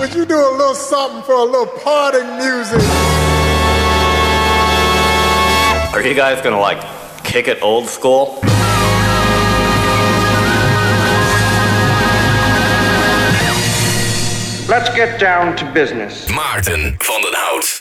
Would you do a little something for a little parting music? Are you guys gonna like kick it old school? Let's get down to business. Maarten van den Hout.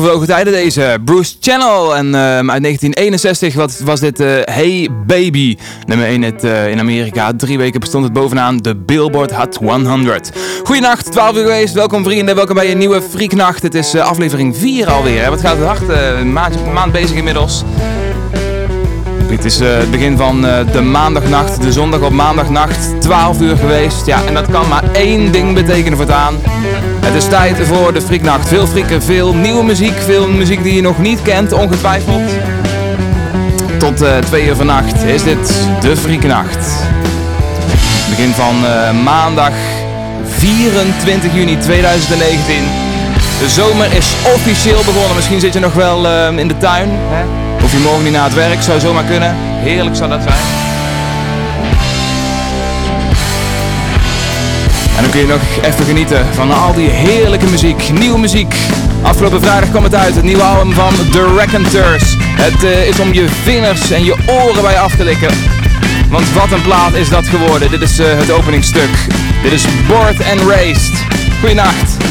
Oh, uit lang vervlogen tijden deze. Bruce Channel. En ehm, uit 1961 wat, was dit eh, Hey Baby. Nummer 1 het, eh, in Amerika. Drie weken bestond het bovenaan de Billboard Hot 100. Goedenacht, 12 uur geweest. Welkom vrienden. Welkom bij een nieuwe Freaknacht. Het is eh, aflevering 4 alweer. Hè. Wat gaat het hard? eh, maand, bezig inmiddels. Het is eh, het begin van eh, de maandagnacht, de zondag op maandagnacht, 12 uur geweest. Ja, en dat kan maar één ding betekenen voortaan. Het is tijd voor de Freaknacht. Veel frieken, veel nieuwe muziek, veel muziek die je nog niet kent, ongetwijfeld. Tot eh 2 uur vannacht is dit de Freaknacht. Begin van eh, maandag 24 juni 2019. De zomer is officieel begonnen. Misschien zit je nog wel eh, in de tuin. Hè? Of je morgen niet naar het werk, zou zomaar kunnen. Heerlijk zou dat zijn. En dan kun je nog even genieten van al die heerlijke muziek. Nieuwe muziek. Afgelopen vrijdag kwam het uit, het nieuwe album van The Raconteurs. Het eh, is om je vingers en je oren bij af te likken. Want wat een plaat is dat geworden. Dit is eh, het openingstuk. Dit is Bored and Raised. Goeienacht.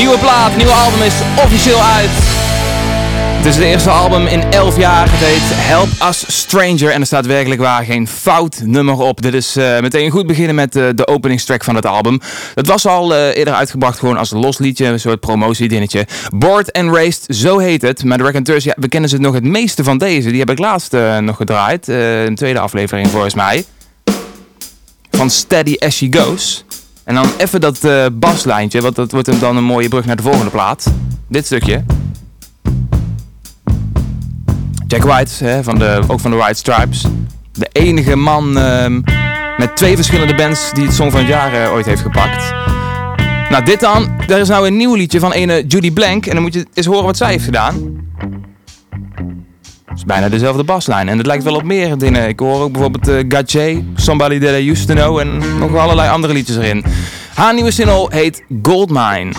Nieuwe plaat, nieuwe album is officieel uit. Het is het eerste album in 11 jaar. Het heet Help Us Stranger. En er staat werkelijk waar geen fout nummer op. Dit is uh, meteen goed beginnen met uh, de openingstrack van het album. Dat was al uh, eerder uitgebracht gewoon als los liedje. Een soort promotiedinnetje. Bored and Raced, zo heet het. Maar de Raconteurs, ja, we kennen ze nog het meeste van deze. Die heb ik laatst nog gedraaid. een tweede aflevering volgens mij. Van Steady As She Goes. En dan even dat baslijntje. Want dat wordt dan een mooie brug naar de volgende plaat. Dit stukje. Jack White, hè, van de, ook van de White Stripes. De enige man uh, met twee verschillende bands die het Song van het Jaar uh, ooit heeft gepakt. Nou, dit dan. Er is nou een nieuw liedje van ene Judy Blank. En dan moet je eens horen wat zij heeft gedaan. Is bijna dezelfde baslijn. En het lijkt wel op meer dingen. Ik hoor ook bijvoorbeeld uh, Gaché, Somebody That I Used To Know. En nog allerlei andere liedjes erin. Haar nieuwe single heet Goldmine.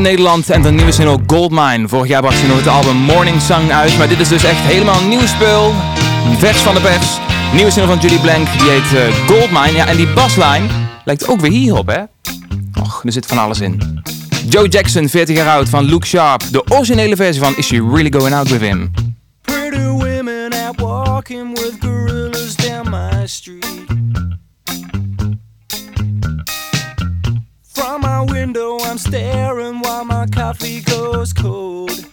Nederland en de nieuwe single Goldmine. Vorig jaar bracht ze nog het album Morning Song uit, maar dit is dus echt helemaal nieuw spul. Vers van de pers. Nieuwe single van Judy Blank, die heet eh, Goldmine. Ja, en die baslijn lijkt ook weer hierop, hè? Och, er zit van alles in. Joe Jackson, 40 jaar oud, van Luke Sharp. De originele versie van Is She Really Going Out With Him? Pretty women out walking with staring while my coffee goes cold.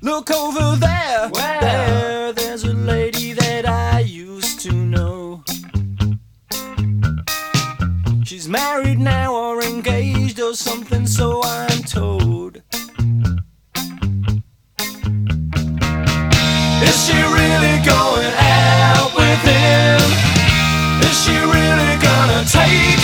Look over there, there, there's a lady that I used to know. She's married now or engaged or something, so I'm told. Is she really going out with him? Is she really gonna take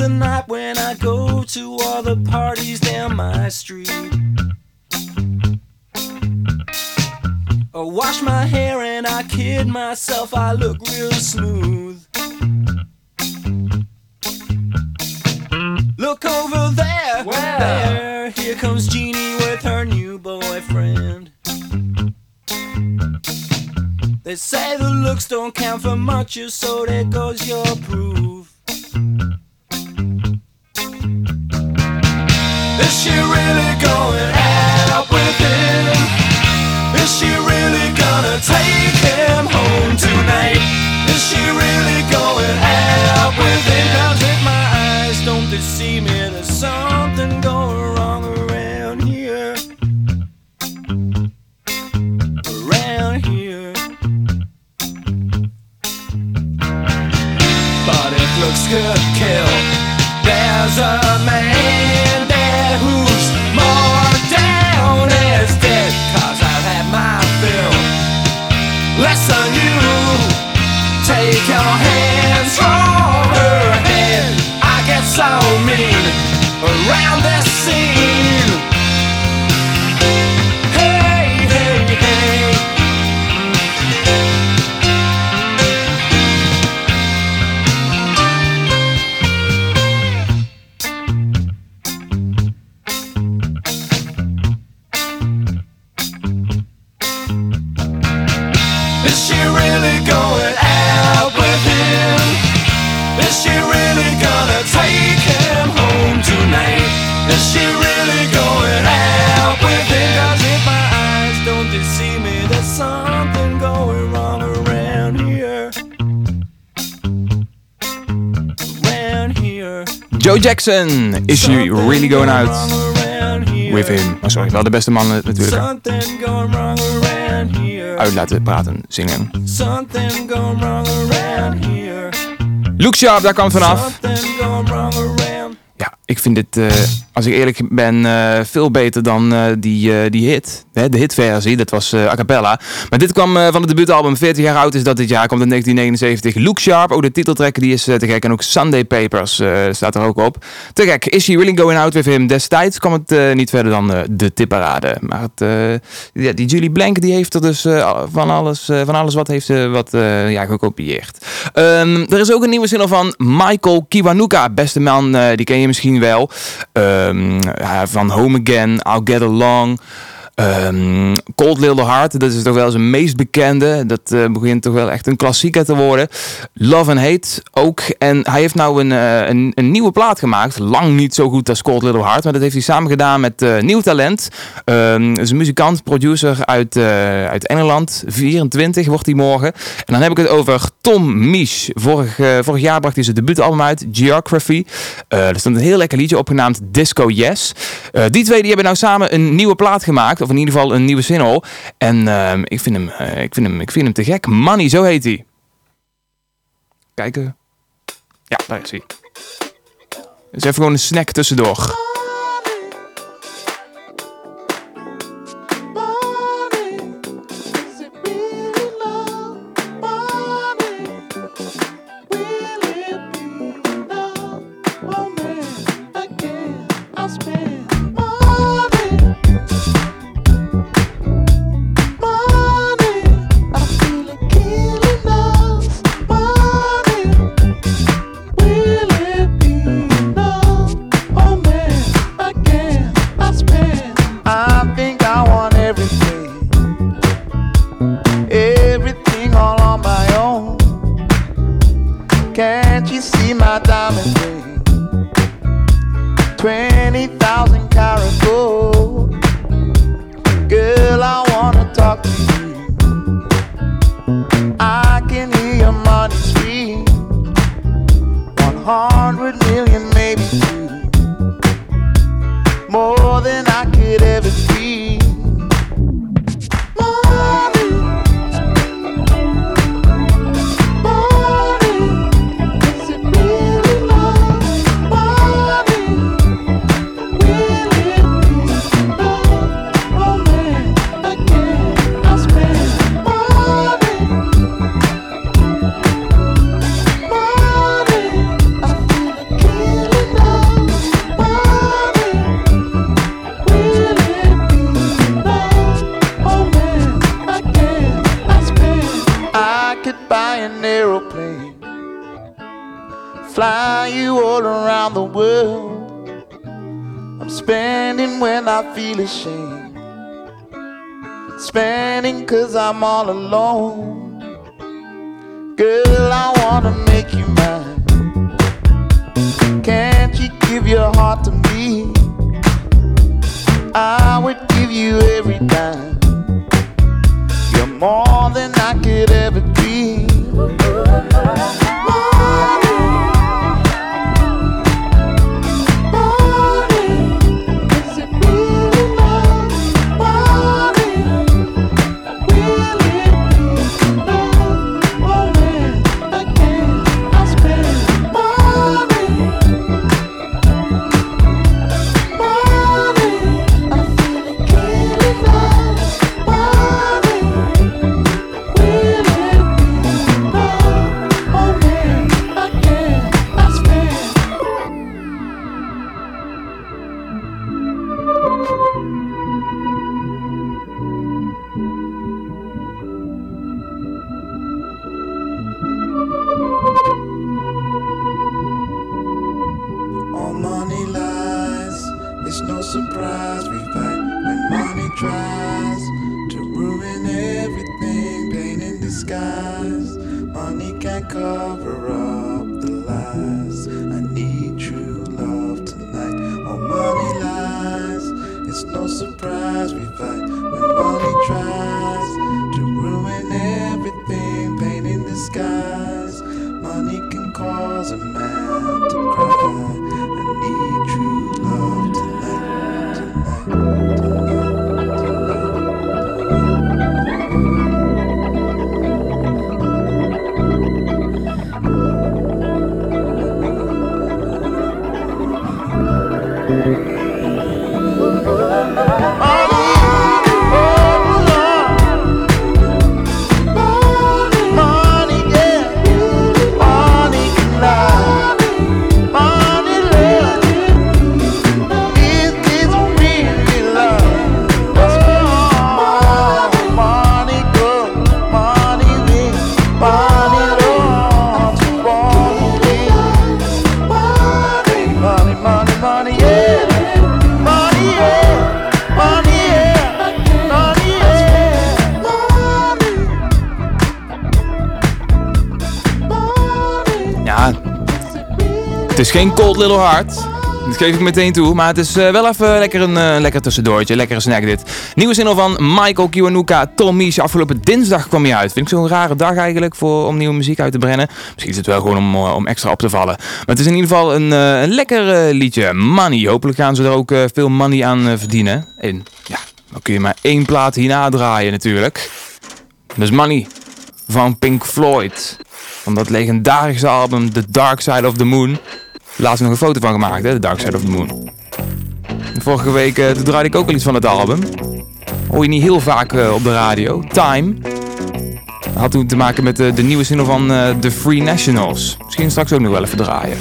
the night when I go to all the parties down my street. I wash my hair and I kid myself, I look real smooth. Look over there, there, here comes Jeannie with her new boyfriend. They say the looks don't count for much, so there goes your proof. Is she really going out with him? Is she really gonna take him home tonight? Is she really going out with him? Cause if my eyes don't deceive me, there's something Jackson, is she really going out with him? Oh, sorry, wel de beste man natuurlijk. Uit laten praten, zingen. Luke Sharp, daar kwam vanaf. Ik vind dit, eh, als ik eerlijk ben, eh, veel beter dan eh, die, die hit. Hè, de hitversie, dat was a cappella. Maar dit kwam van het debuutalbum 40 jaar oud is dat dit jaar, komt in 1979. Luke Sharp, ook de titeltrack die is te gek. En ook Sunday Papers staat er ook op. Te gek, Is She Really Going Out With Him? Destijds kwam het niet verder dan de tipparade. Maar het, ja, die Julie Blank die heeft er dus van, alles, van alles wat heeft wat ja, gekopieerd. Ehm, er is ook een nieuwe single van Michael Kiwanuka. Beste man, eh, die ken je misschien wel. Ehm, van Home Again, I'll Get Along. Ehm, Cold Little Heart, dat is toch wel zijn meest bekende. Dat eh, begint toch wel echt een klassieker te worden. Love and Hate ook. En hij heeft nou een, eh, een, een nieuwe plaat gemaakt. Lang niet zo goed als Cold Little Heart. Maar dat heeft hij samen gedaan met eh, nieuw talent. Dat is een muzikant, producer uit, uit Engeland. 24 wordt hij morgen. En dan heb ik het over Tom Misch. Vorig, vorig jaar bracht hij zijn debuutalbum uit, Geography. Er stond een heel lekker liedje op genaamd Disco Yes. Die twee die hebben nou samen een nieuwe plaat gemaakt. In ieder geval een nieuwe single. En ehm, ik, vind hem, eh, ik, vind hem, ik vind hem te gek. Money, zo heet hij. Kijken. Ja, daar is hij. Dus even gewoon een snack tussendoor. A hundred million, maybe. Ashamed. Spending cause I'm all alone. Girl, I wanna make you mine. Can't you give your heart to me? I would give you every dime. You're more than I could ever geen Cold Little Heart. Dat geef ik meteen toe. Maar het is eh, wel even lekker een eh, lekker tussendoortje. Lekkere snack dit. Nieuwe single van Michael Kiwanuka, Tom Misha. Afgelopen dinsdag kwam hij uit. Vind ik zo'n rare dag eigenlijk voor, om nieuwe muziek uit te brengen. Misschien is het wel gewoon om, eh, om extra op te vallen. Maar het is in ieder geval een, eh, een lekker eh, liedje. Money. Hopelijk gaan ze er ook eh, veel money aan eh, verdienen. En ja, dan kun je maar één plaat hierna draaien natuurlijk. Dus Money van Pink Floyd. Van dat legendarische album The Dark Side of the Moon. Laatst nog een foto van gemaakt, hè? The Dark Side of the Moon. Vorige week toen draaide ik ook al iets van het album. Hoor je niet heel vaak eh, op de radio. Time. Had toen te maken met eh, de nieuwe single van The Free Nationals. Misschien straks ook nog wel even draaien.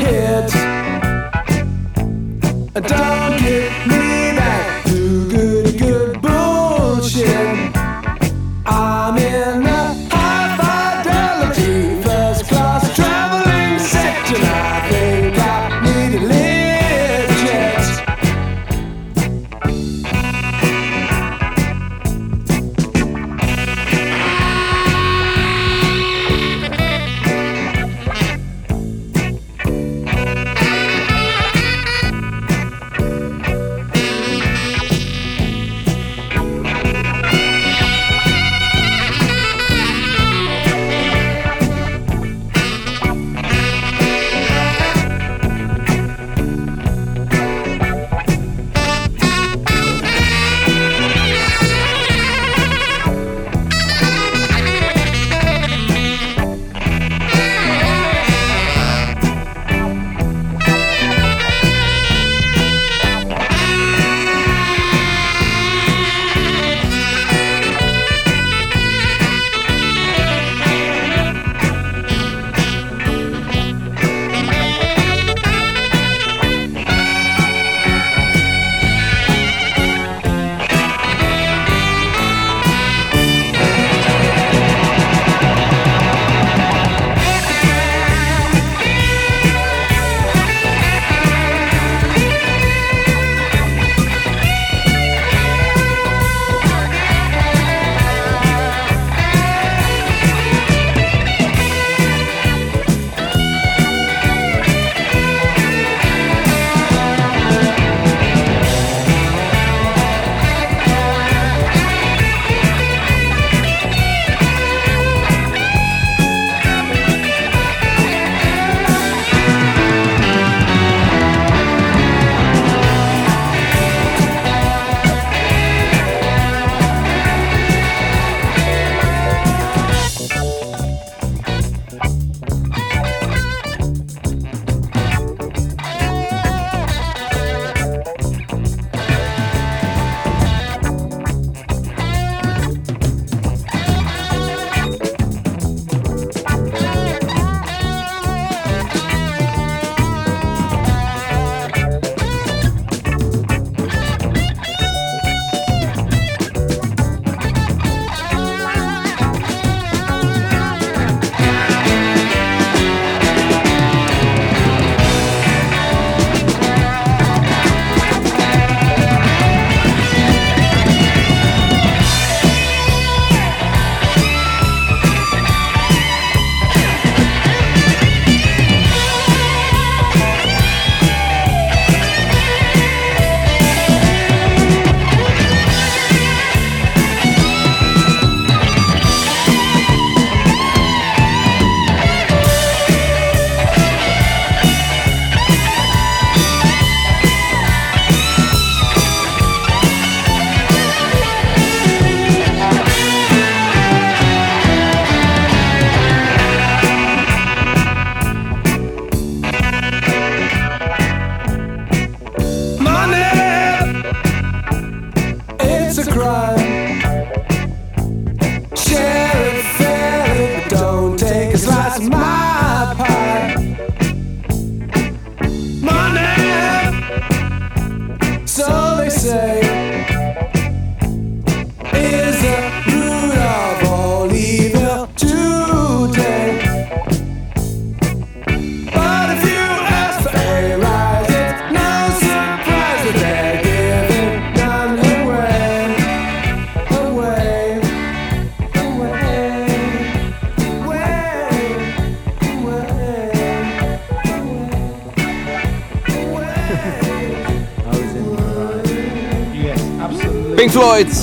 Hit. Don't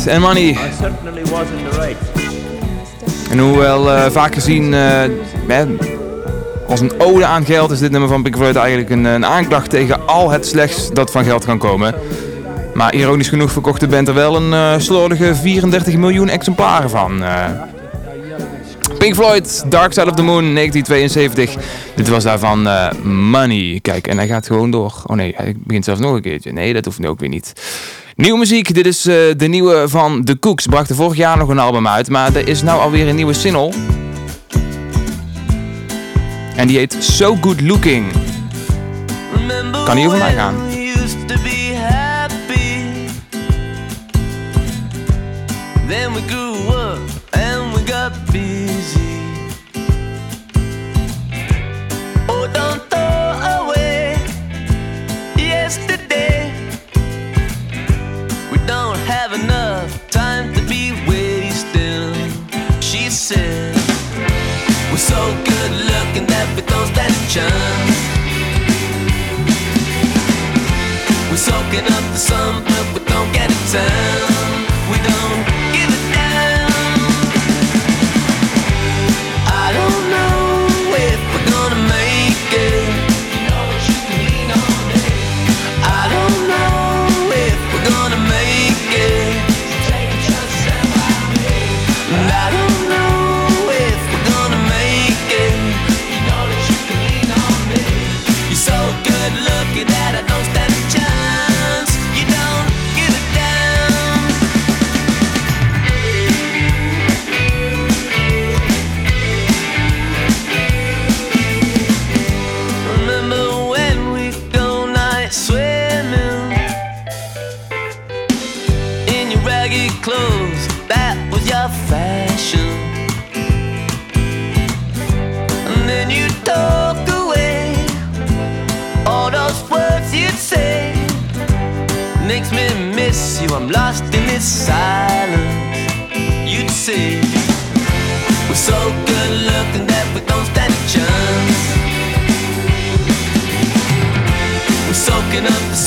En Money. En hoewel eh, vaak gezien eh, als een ode aan geld is dit nummer van Pink Floyd eigenlijk een, een aanklacht tegen al het slechts dat van geld kan komen. Maar ironisch genoeg verkocht de band er wel een eh slordige 34 miljoen exemplaren van. eh. Pink Floyd, Dark Side of the Moon, 1972. Dit was daarvan Money. Kijk, en hij gaat gewoon door. Oh nee, hij begint zelfs nog een keertje. Nee, dat hoeft nu ook weer niet. Nieuwe muziek, dit is eh, de nieuwe van The Cooks. Brachten vorig jaar nog een album uit, maar er is nou alweer een nieuwe single. En die heet So Good Looking. Kan niet over mij gaan. Good looking that stand a chance. We're soaking up the sun, but we don't get it down. We don't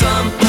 some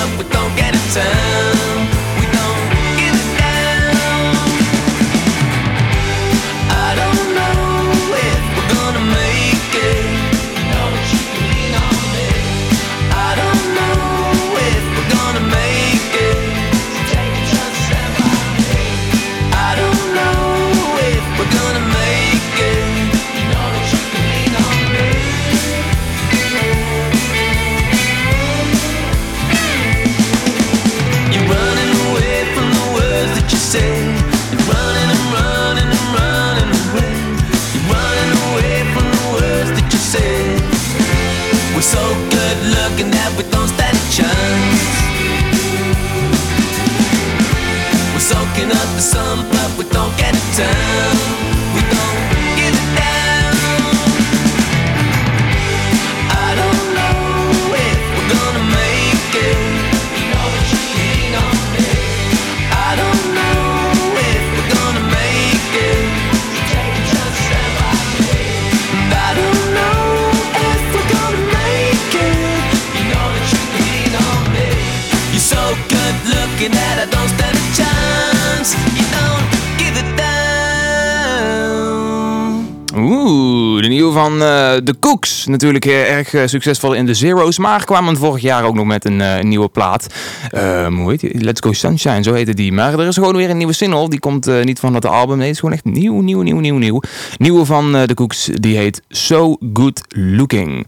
Natuurlijk eh, erg eh, succesvol in de Zero's, maar kwamen vorig jaar ook nog met een, eh, nieuwe plaat. Ehm, hoe heet die? Let's Go Sunshine, zo heette die. Maar er is gewoon weer een nieuwe single. Die komt niet van dat album. Nee, het is gewoon echt nieuw, nieuw, nieuw, nieuw, nieuw. Nieuwe van The Cooks, die heet So Good Looking.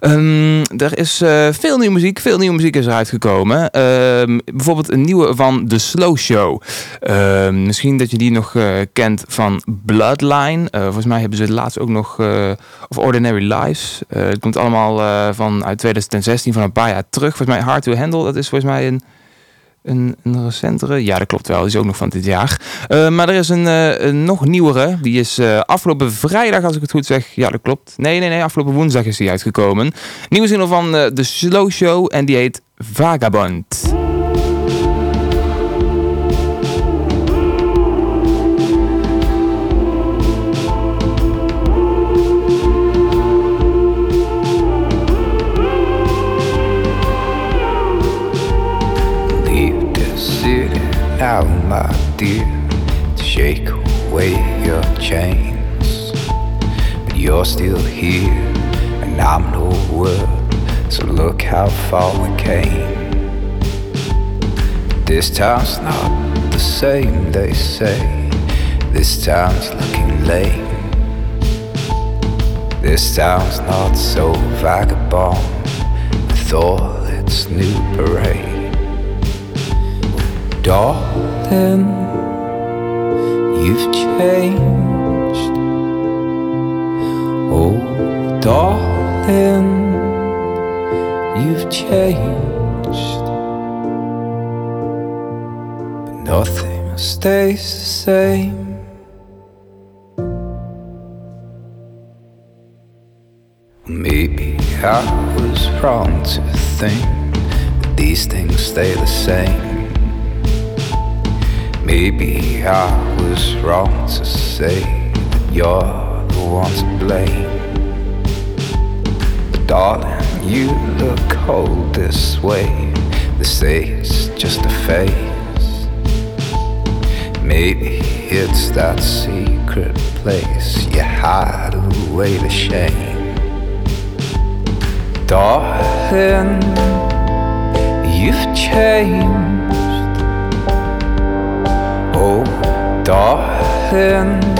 Ehm, er is veel nieuwe muziek, veel nieuwe muziek is eruit gekomen. Ehm, bijvoorbeeld een nieuwe van The Slow Show. Misschien dat je die nog kent van Bloodline. Volgens mij hebben ze laatst ook nog of Ordinary Lives. Eh, het komt allemaal eh, van uit 2016, van een paar jaar terug. Volgens mij Hard to Handle, dat is volgens mij een, een, een recentere. Ja, dat klopt wel. Die is ook nog van dit jaar. Eh, maar er is een, een nog nieuwere. Die is afgelopen vrijdag, als ik het goed zeg. Ja, dat klopt. Nee, nee, nee. Afgelopen woensdag is die uitgekomen. Nieuwe single van The Slow Show. En die heet Vagabond. This town's not the same, they say. This town's looking lame. This town's not so vagabond with all its new parade. Darling, you've changed. Oh, darling, you've changed. Nothing stays the same. Maybe I was wrong to think that these things stay the same. Maybe I was wrong to say that you're the one to blame. But darling, you look cold this way. They say it's just a phase. Maybe it's that secret place you hide away the shame. Darling, you've changed. Oh, darling,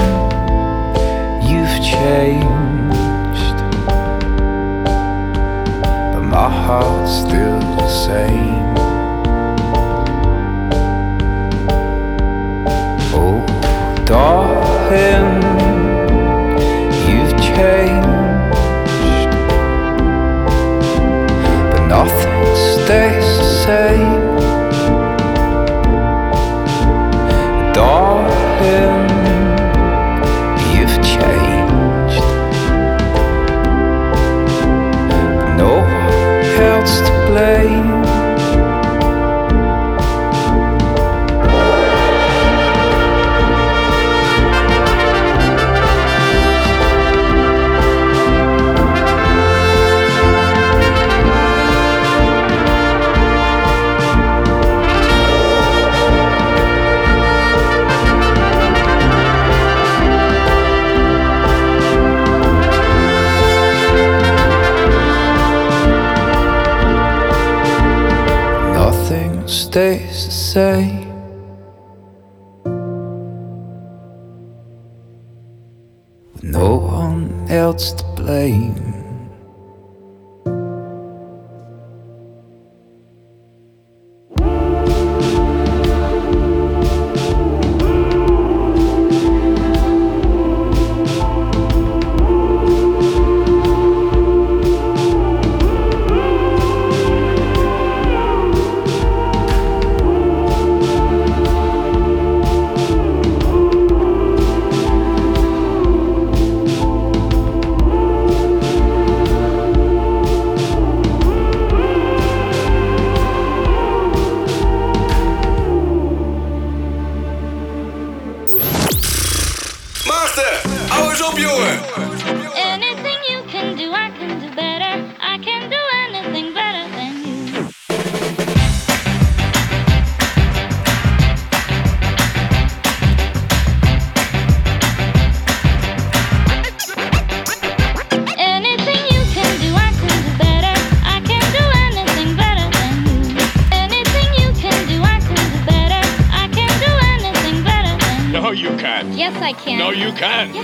can.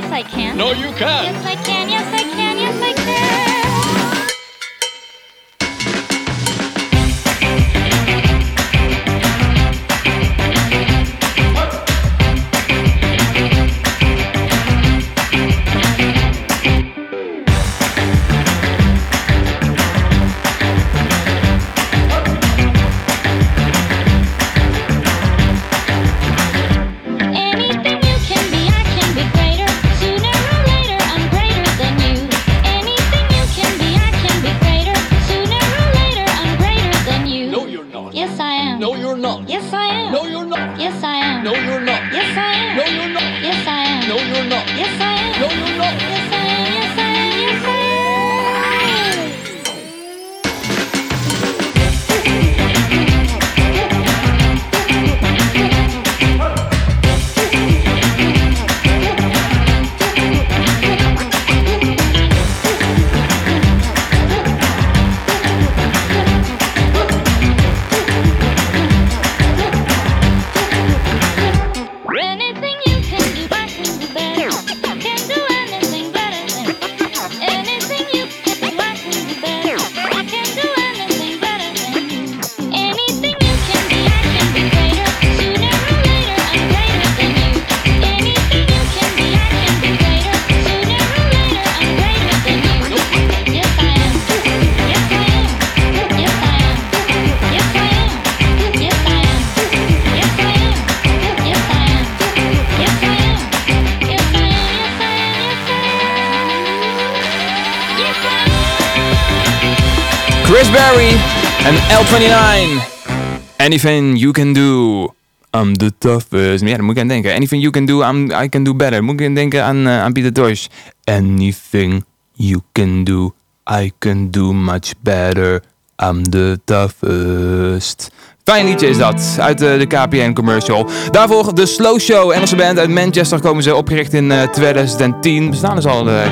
Anything you can do. I'm the toughest. Ja, daar moet ik aan denken. Anything you can do, I'm, I can do better. Moet ik aan denken aan, eh, aan Pieter Tosh. Anything you can do, I can do much better. I'm the toughest. Fijn liedje is dat, uit eh, de KPN commercial. Daarvoor de Slow Show, Engelse band uit Manchester komen ze opgericht in eh, 2010. Bestaan dus al nou,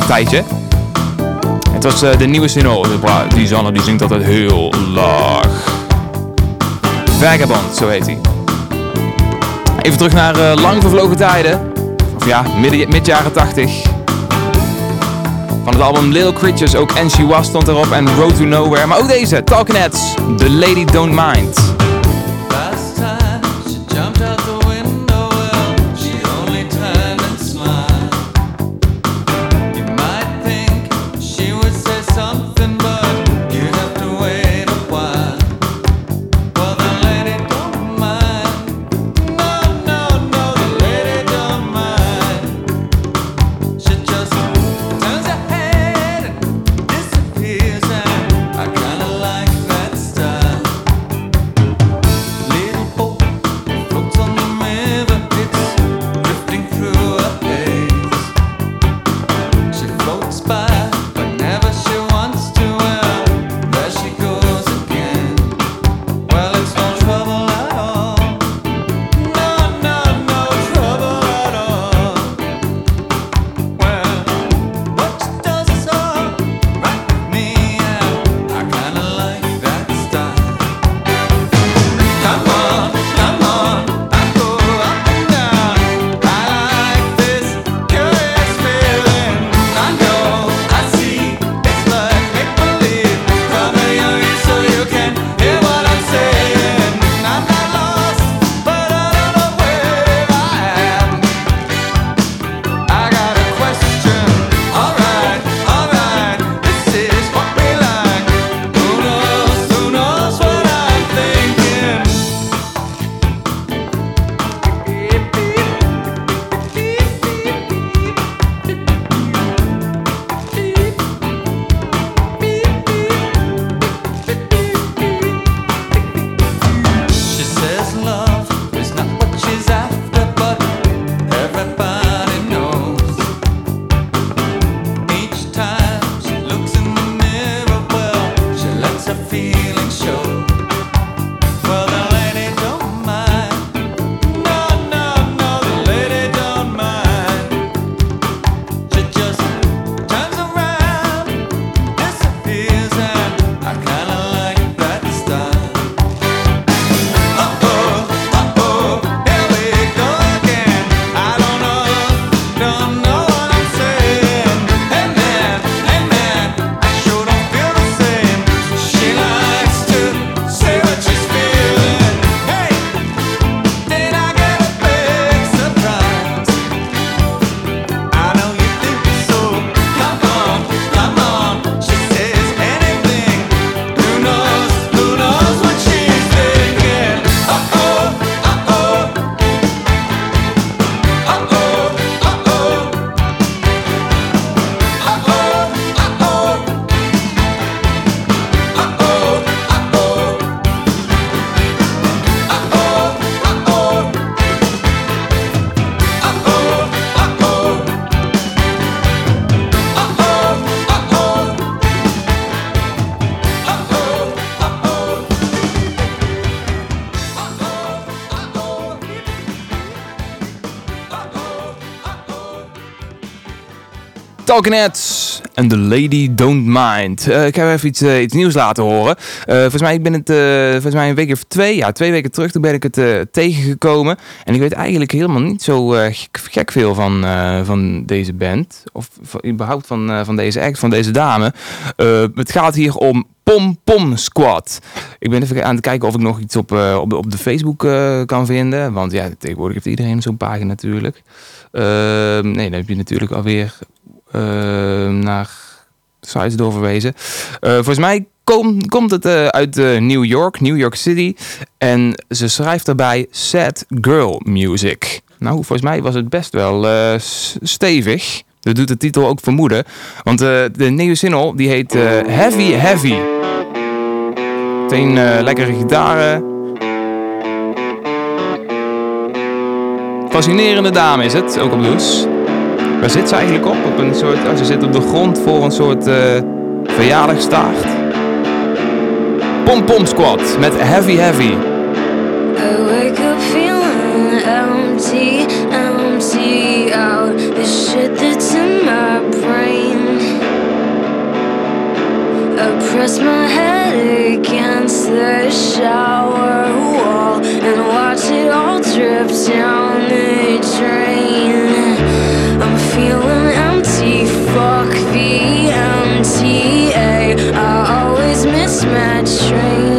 een tijdje. Het was de nieuwe single. Die zanger die zingt altijd heel laag. Vagabond, zo heet hij. Even terug naar eh, lang vervlogen tijden. Of ja, midden, mid jaren 80. Van het album Little Creatures, ook And She Was stond erop en Road to Nowhere. Maar ook deze, Talking Heads, The Lady Don't Mind. Heads en The Lady Don't Mind. Eh, ik heb even iets, eh, iets nieuws laten horen. Eh, volgens mij ik ben het volgens mij een week of twee, ja, twee weken terug, toen ben ik het tegengekomen. En ik weet eigenlijk helemaal niet zo gek, veel van, van deze band. Of van, überhaupt van, van deze act, van deze dame. Het gaat hier om Pom Pom Squad. Ik ben even aan het kijken of ik nog iets op, eh, op, op de Facebook kan vinden. Want ja, tegenwoordig heeft iedereen zo'n pagina natuurlijk. Ehm, nee, dan heb je natuurlijk alweer naar sites doorverwezen. Eh, volgens mij kom- komt het eh, uit eh, New York, New York City. En ze schrijft erbij Sad Girl Music. Nou, volgens mij was het best wel eh, stevig. Dat doet de titel ook vermoeden. Want eh, de nieuwe single die heet eh, Heavy Heavy. Meteen eh, lekkere gitaren. Fascinerende dame is het, ook op blues. Waar zit ze eigenlijk op? op een soort, oh, ze zit op de grond voor een soort eh verjaardagstaart. Pom Pom Squad met Heavy Heavy. I wake up feeling empty, empty out the shit that's in my brain. I press my head against the shower wall and watch it all drip down the drain. Empty, fuck the MTA. I always miss my train.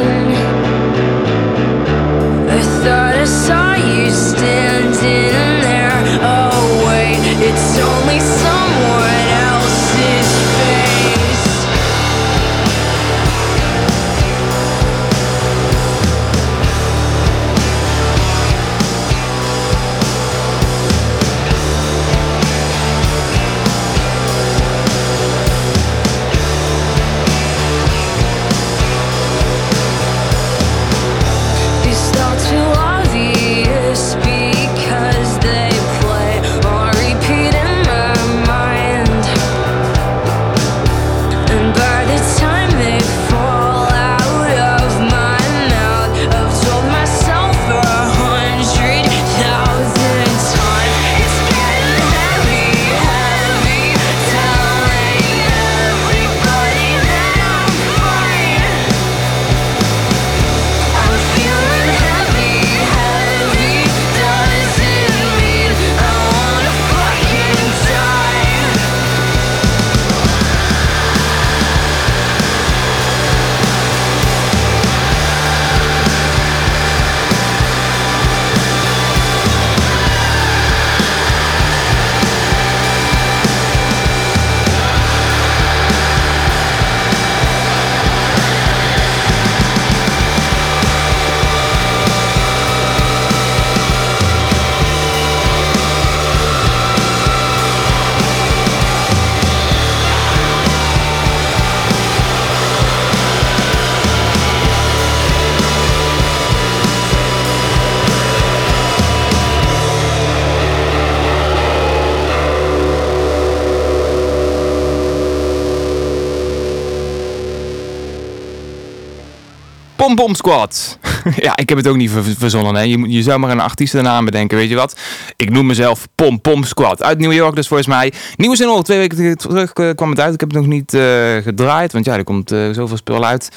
Pom Squad. ja, ik heb het ook niet ver- verzonnen. Hè. Je, je zou maar een artiestennaam bedenken, weet je wat? Ik noem mezelf Pom Pom Squad. Uit New York dus volgens mij. Nieuwe zin al, twee weken terug eh, kwam het uit. Ik heb het nog niet eh, gedraaid, want ja, er komt eh, zoveel spul uit.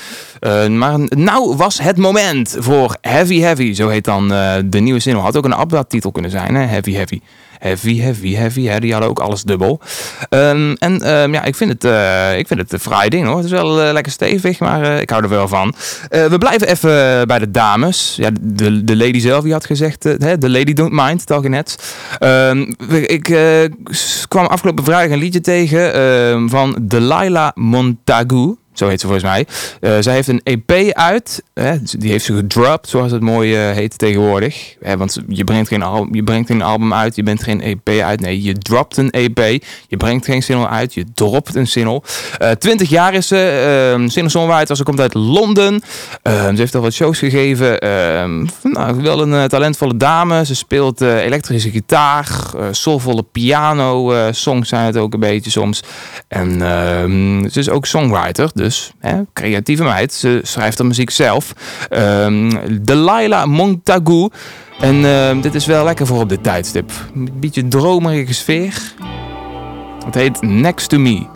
Maar nou was het moment voor Heavy Heavy. Zo heet dan de nieuwe single. Had ook een ABBA-titel kunnen zijn, hè? Heavy Heavy. Heavy, heavy, heavy. Die hadden ook alles dubbel. Ehm, en ehm, ja, ik vind het, eh, ik vind het een fraai ding hoor. Het is wel eh, lekker stevig, maar eh, ik hou er wel van. We blijven even bij de dames. Ja, de, de lady zelf die had gezegd, hè, de lady don't mind, je net. Ehm, ik kwam afgelopen vrijdag een liedje tegen van Delilah Montagu. Zo heet ze volgens mij. Eh, zij heeft een EP uit. Hè, die heeft ze gedropt, zoals het mooi heet tegenwoordig. Want je brengt, geen je brengt geen album uit, je bent geen EP uit. Nee, je dropt een EP. Je brengt geen single uit, je dropt een single. Eh 20 jaar is ze. Uh, Singer-songwriter. Ze komt uit Londen. Eh, ze heeft al wat shows gegeven. Eh, nou, wel een eh, talentvolle dame. Ze speelt elektrische gitaar. soulvolle piano. songs zijn het ook een beetje soms. En ehm, ze is ook songwriter. Dus hè, creatieve meid. Ze schrijft de muziek zelf. Ehm Delilah Montagu. En ehm, dit is wel lekker voor op dit tijdstip. Een beetje dromerige sfeer. Het heet Next to Me.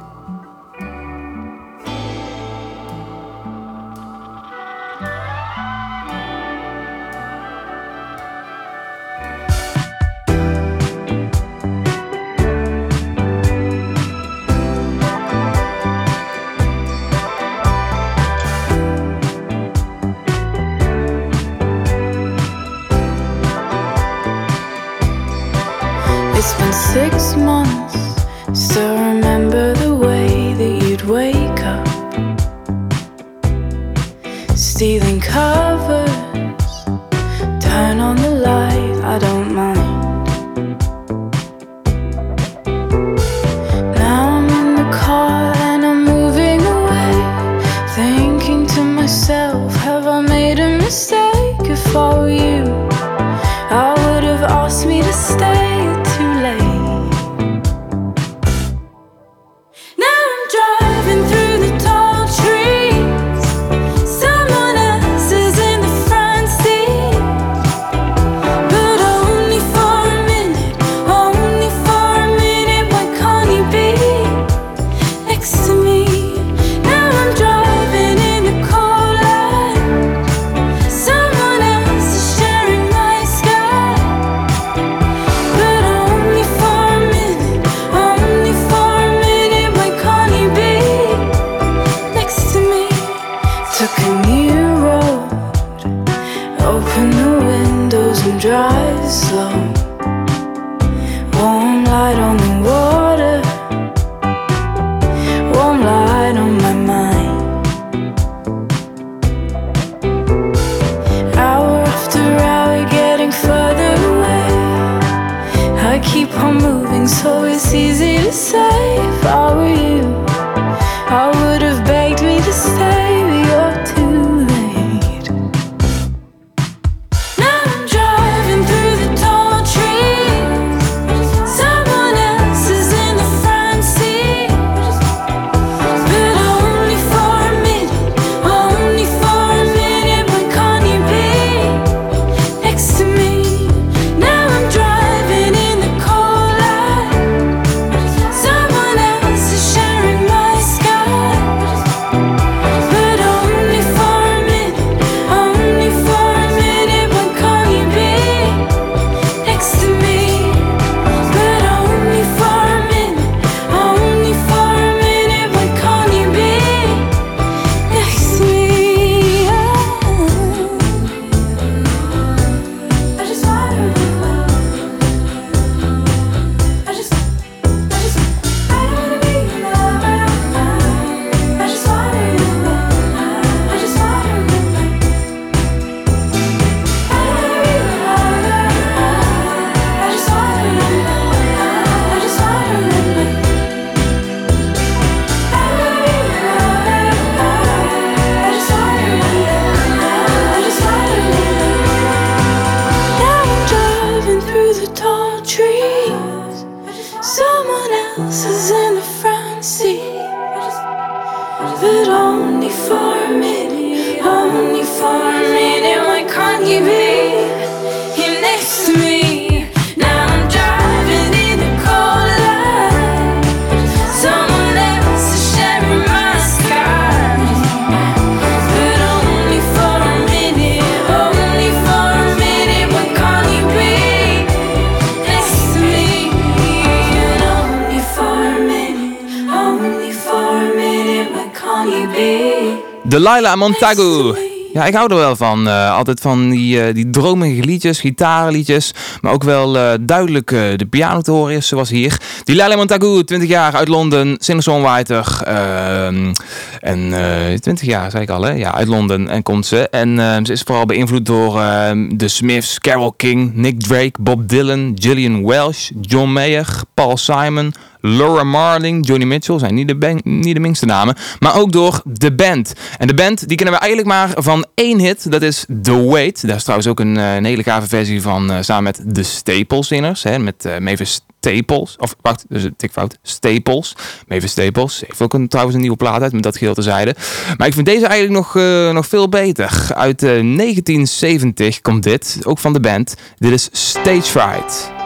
Montagu. Ja, ik hou er wel van. Eh, altijd van die, uh, die dromige liedjes, gitarenliedjes. Maar ook wel uh, duidelijk de piano te horen is, zoals hier. Die Lale Montagu, 20 jaar uit Londen, singer-songwriter. Ehm, en eh, twintig uh, jaar, zei ik al, hè? Ja, uit Londen en komt ze. En eh, ze is vooral beïnvloed door uh, de Smiths, Carole King, Nick Drake, Bob Dylan, Gillian Welsh, John Mayer, Paul Simon, Laura Marling, Johnny Mitchell zijn niet de, niet de minste namen. Maar ook door The band. En de band die kennen we eigenlijk maar van één hit. Dat is The Wait. Daar is trouwens ook een, eh, een hele gave versie van samen met The Staple Singers. Hè, met uh, Mavis Staples. Of wacht, dus een tikfout. Staples. Mavis Staples heeft ook een, trouwens een nieuwe plaat uit, met dat geheel terzijde. Maar ik vind deze eigenlijk nog, eh, nog veel beter. Uit eh, 1970 komt dit, ook van de band. Dit is Stage Fright.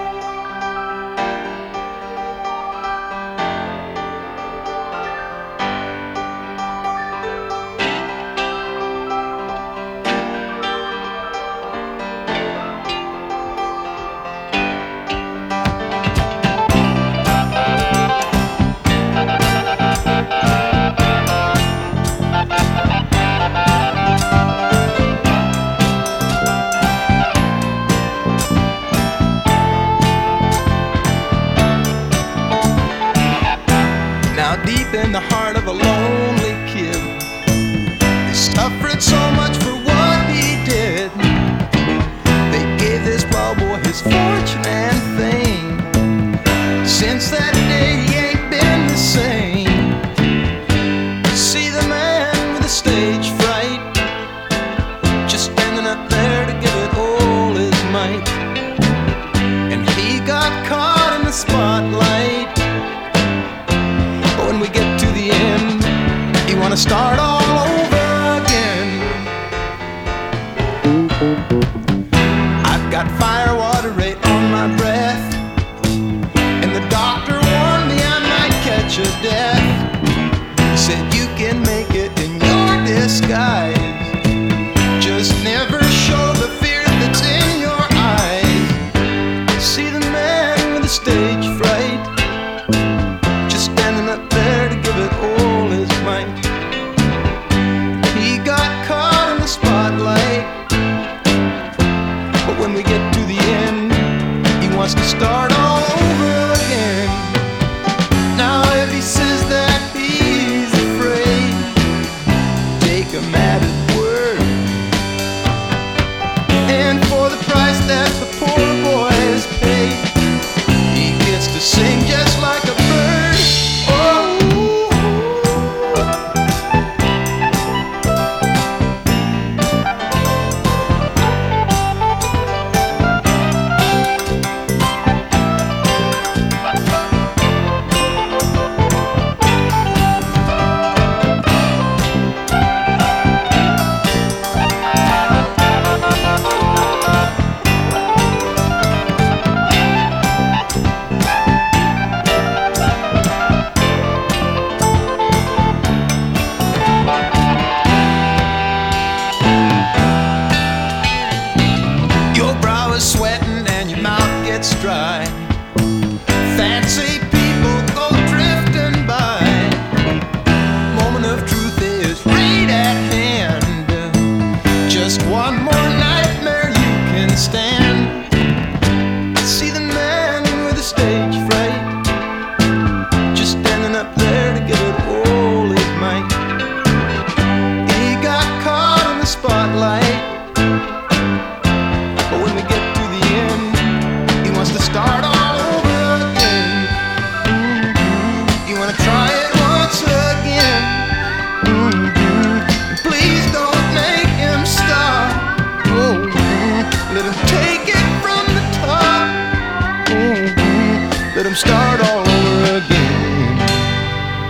start over again.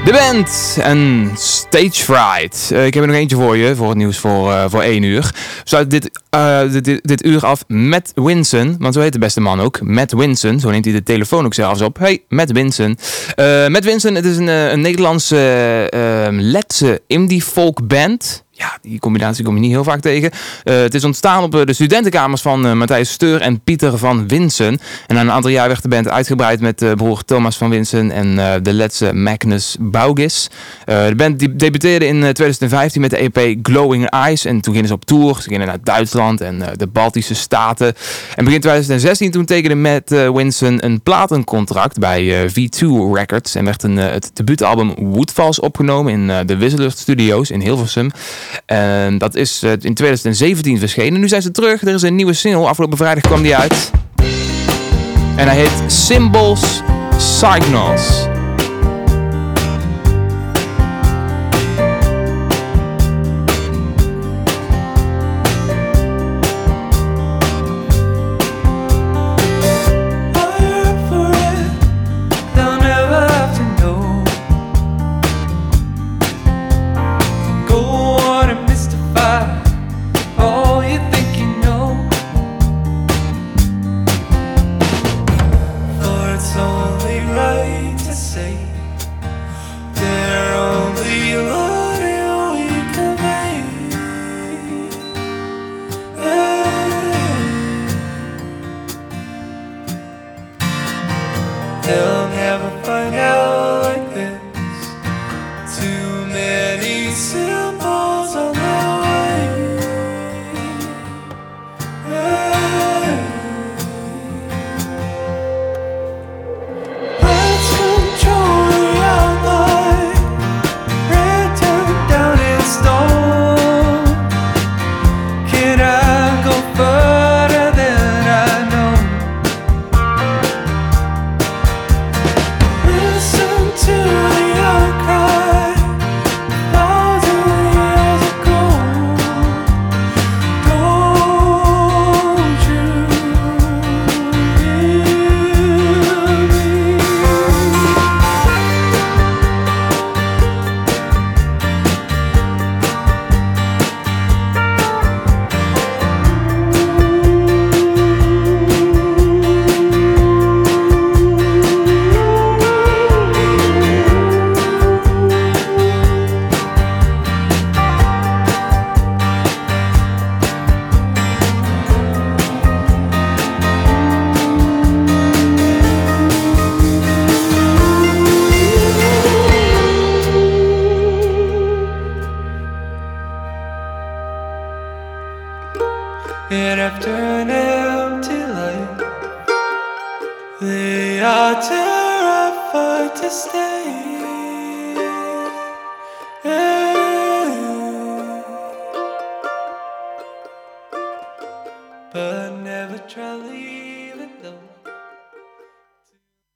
De band en Stage Fright. Eh, ik heb er nog eentje voor je, voor het nieuws voor, eh, voor één uur. We sluiten dit, eh, dit, dit, uur af met Winson, want zo heet de beste man ook. Matt Winson, zo neemt hij de telefoon ook zelfs op. Hey, Met Winson. Matt Winson, het is een, een Nederlandse, ehm, Letse indie folk band... Ja, die combinatie kom je niet heel vaak tegen. Eh, het is ontstaan op eh, de studentenkamers van eh, Matthijs Steur en Pieter van Winsen. En na een aantal jaar werd de band uitgebreid met eh, broer Thomas van Winsen en de Letse Magnus Baugis. De band debuteerde in eh, 2015 met de EP Glowing Eyes. En toen gingen ze op tour. Ze gingen naar Duitsland en de Baltische Staten. En begin 2016 toen tekende met Winsen een platencontract bij eh, V2 Records. En werd een, het debuutalbum Woodfalls opgenomen in de Wisselucht Studios in Hilversum. En dat is eh, in 2017 verschenen. Nu zijn ze terug. Er is een nieuwe single. Afgelopen vrijdag kwam die uit. En hij heet Symbols Signals.